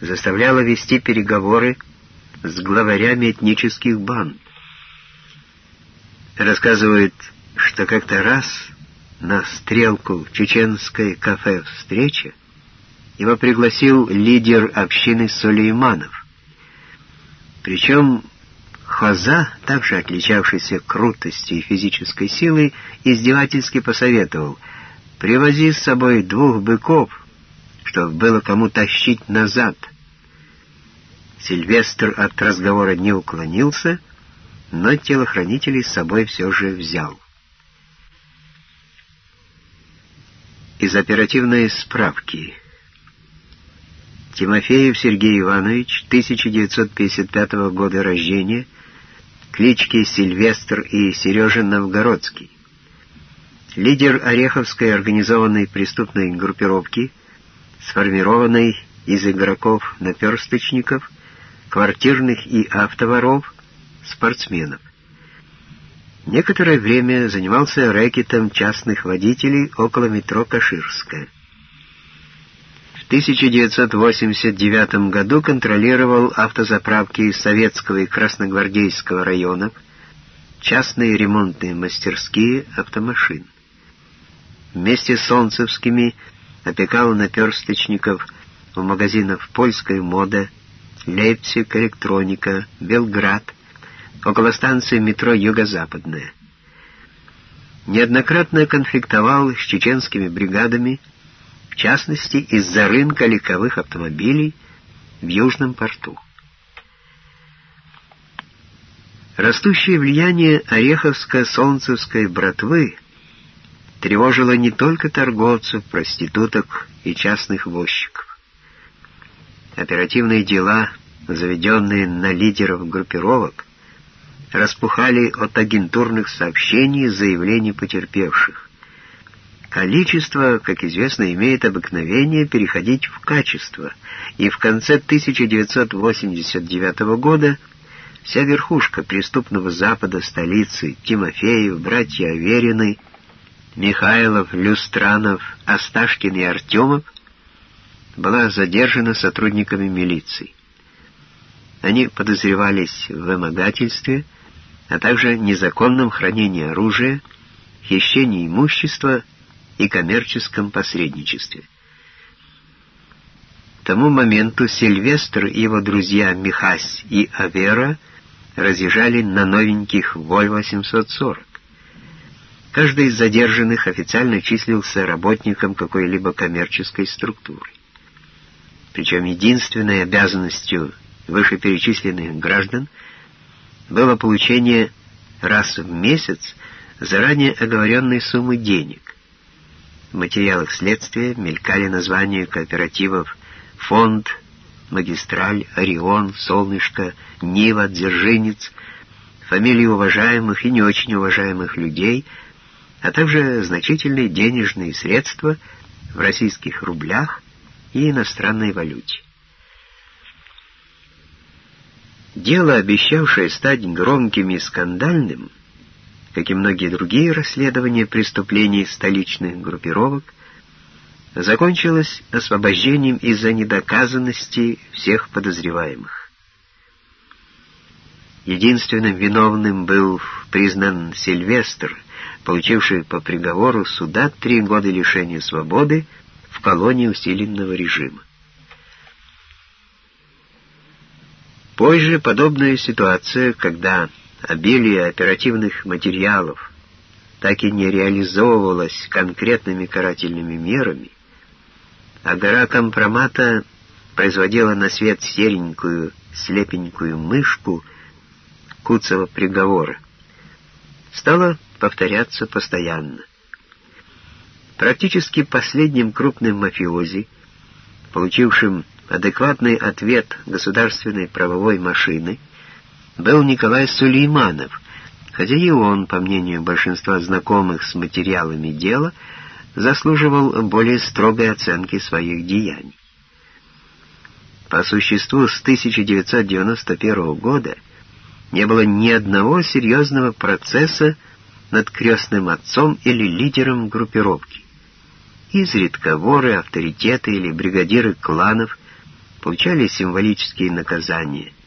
заставляла вести переговоры с главарями этнических банд. Рассказывает, что как-то раз на стрелку чеченской кафе «Встреча» его пригласил лидер общины Сулейманов. Причем Хоза, также отличавшийся крутостью и физической силой, издевательски посоветовал «Привози с собой двух быков, чтобы было кому тащить назад». Сильвестр от разговора не уклонился, но телохранителей с собой все же взял. Из оперативной справки. Тимофеев Сергей Иванович, 1955 года рождения, клички Сильвестр и Сережа Новгородский. Лидер Ореховской организованной преступной группировки, сформированной из игроков-наперсточников, квартирных и автоворов, спортсменов. Некоторое время занимался рэкетом частных водителей около метро Каширская. В 1989 году контролировал автозаправки Советского и Красногвардейского районов, частные ремонтные мастерские автомашин. Вместе с Солнцевскими опекал наперсточников в магазинах «Польская мода», «Лейпциг электроника», «Белград», около станции метро «Юго-Западная». Неоднократно конфликтовал с чеченскими бригадами, в частности, из-за рынка легковых автомобилей в Южном порту. Растущее влияние Ореховско-Солнцевской братвы тревожило не только торговцев, проституток и частных возчиков. Оперативные дела, заведенные на лидеров группировок, распухали от агентурных сообщений и заявлений потерпевших. Количество, как известно, имеет обыкновение переходить в качество, и в конце 1989 года вся верхушка преступного запада столицы, Тимофеев, братья Аверины, Михайлов, Люстранов, Асташкин и Артемов, была задержана сотрудниками милиции. Они подозревались в вымогательстве, а также незаконном хранении оружия, хищении имущества и коммерческом посредничестве. К тому моменту Сильвестр и его друзья Михась и Авера разъезжали на новеньких Воль-840. Каждый из задержанных официально числился работником какой-либо коммерческой структуры. Причем единственной обязанностью вышеперечисленных граждан – было получение раз в месяц заранее оговоренной суммы денег. В материалах следствия мелькали названия кооперативов «Фонд», «Магистраль», «Орион», «Солнышко», «Нива», «Дзержинец», фамилии уважаемых и не очень уважаемых людей, а также значительные денежные средства в российских рублях и иностранной валюте. Дело, обещавшее стать громким и скандальным, как и многие другие расследования преступлений столичных группировок, закончилось освобождением из-за недоказанности всех подозреваемых. Единственным виновным был признан Сильвестр, получивший по приговору суда три года лишения свободы в колонии усиленного режима. Позже подобная ситуация, когда обилие оперативных материалов так и не реализовывалось конкретными карательными мерами, а гора компромата производила на свет серенькую, слепенькую мышку Куцева приговора, стала повторяться постоянно. Практически последним крупным мафиози, получившим адекватный ответ государственной правовой машины был Николай Сулейманов, хотя и он, по мнению большинства знакомых с материалами дела, заслуживал более строгой оценки своих деяний. По существу, с 1991 года не было ни одного серьезного процесса над крестным отцом или лидером группировки. Изредка воры, авторитеты или бригадиры кланов – получали символические наказания –